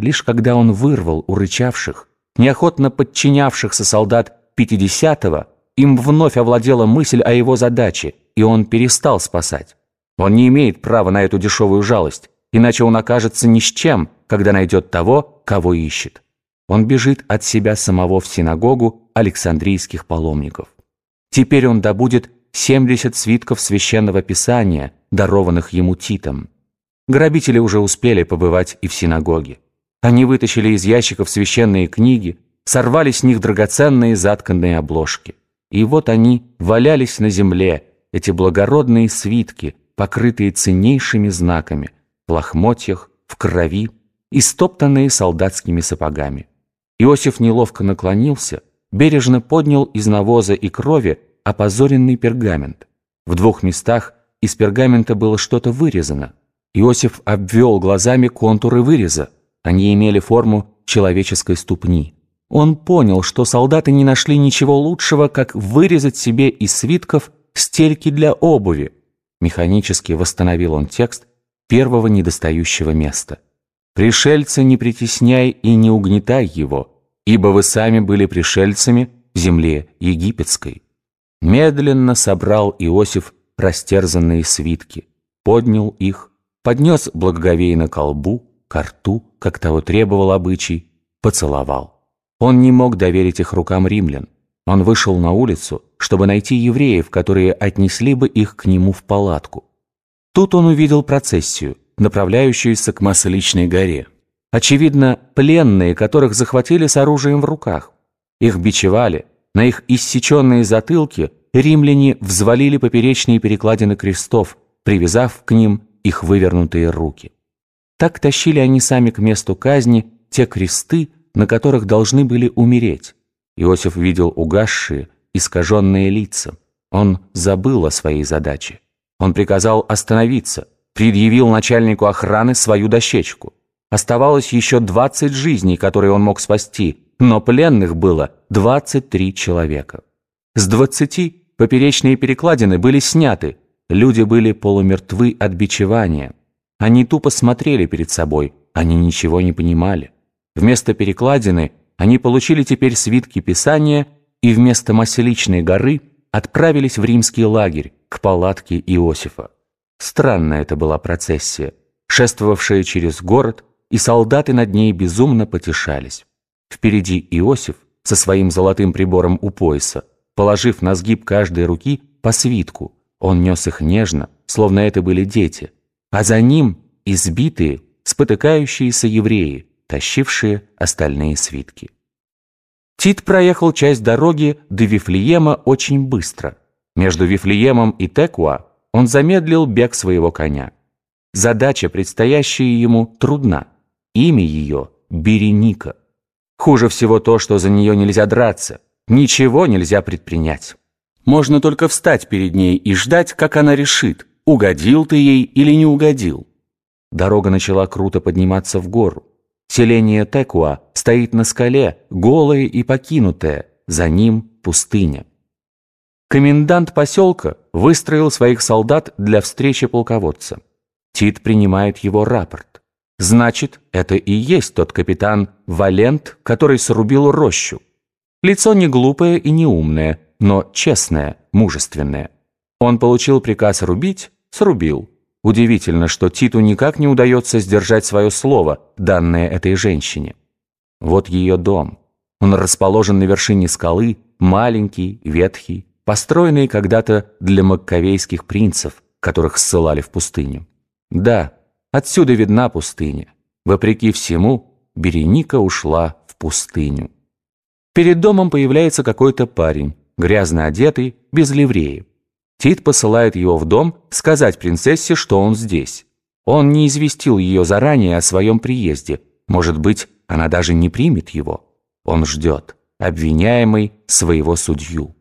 Лишь когда он вырвал у рычавших, неохотно подчинявшихся солдат 50-го, им вновь овладела мысль о его задаче, и он перестал спасать. Он не имеет права на эту дешевую жалость, иначе он окажется ни с чем, когда найдет того, кого ищет. Он бежит от себя самого в синагогу Александрийских паломников. Теперь он добудет 70 свитков священного писания, дарованных ему Титом. Грабители уже успели побывать и в синагоге. Они вытащили из ящиков священные книги, сорвали с них драгоценные затканные обложки. И вот они валялись на земле, эти благородные свитки, покрытые ценнейшими знаками, в лохмотьях, в крови, и стоптанные солдатскими сапогами. Иосиф неловко наклонился, бережно поднял из навоза и крови опозоренный пергамент. В двух местах из пергамента было что-то вырезано. Иосиф обвел глазами контуры выреза. Они имели форму человеческой ступни. Он понял, что солдаты не нашли ничего лучшего, как вырезать себе из свитков стельки для обуви. Механически восстановил он текст первого недостающего места. «Пришельца не притесняй и не угнетай его, ибо вы сами были пришельцами в земле египетской». Медленно собрал Иосиф растерзанные свитки, поднял их, поднес благоговейно колбу, ко рту, как того требовал обычай, поцеловал. Он не мог доверить их рукам римлян. Он вышел на улицу, чтобы найти евреев, которые отнесли бы их к нему в палатку. Тут он увидел процессию, направляющуюся к Масличной горе. Очевидно, пленные, которых захватили с оружием в руках. Их бичевали, на их иссеченные затылки римляне взвалили поперечные перекладины крестов, привязав к ним их вывернутые руки. Так тащили они сами к месту казни те кресты, на которых должны были умереть. Иосиф видел угасшие, искаженные лица. Он забыл о своей задаче. Он приказал остановиться, предъявил начальнику охраны свою дощечку. Оставалось еще 20 жизней, которые он мог спасти, но пленных было 23 человека. С 20 поперечные перекладины были сняты, люди были полумертвы от бичевания. Они тупо смотрели перед собой, они ничего не понимали. Вместо перекладины они получили теперь свитки Писания и вместо Маселичной горы отправились в римский лагерь, к палатке Иосифа. Странная это была процессия, шествовавшая через город, и солдаты над ней безумно потешались. Впереди Иосиф со своим золотым прибором у пояса, положив на сгиб каждой руки по свитку. Он нес их нежно, словно это были дети. А за ним избитые, спотыкающиеся евреи, тащившие остальные свитки. Тит проехал часть дороги до Вифлеема очень быстро. Между Вифлеемом и Текуа он замедлил бег своего коня. Задача, предстоящая ему, трудна. Имя ее – Береника. Хуже всего то, что за нее нельзя драться, ничего нельзя предпринять. Можно только встать перед ней и ждать, как она решит, угодил ты ей или не угодил. Дорога начала круто подниматься в гору. Селение Текуа стоит на скале, голое и покинутое, за ним пустыня. Комендант поселка выстроил своих солдат для встречи полководца. Тит принимает его рапорт. Значит, это и есть тот капитан Валент, который срубил рощу. Лицо не глупое и не умное, но честное, мужественное. Он получил приказ рубить, срубил. Удивительно, что Титу никак не удается сдержать свое слово, данное этой женщине. Вот ее дом. Он расположен на вершине скалы, маленький, ветхий, построенный когда-то для маккавейских принцев, которых ссылали в пустыню. Да, Отсюда видна пустыня. Вопреки всему, Береника ушла в пустыню. Перед домом появляется какой-то парень, грязно одетый, без ливреи. Тит посылает его в дом сказать принцессе, что он здесь. Он не известил ее заранее о своем приезде. Может быть, она даже не примет его. Он ждет, обвиняемый своего судью.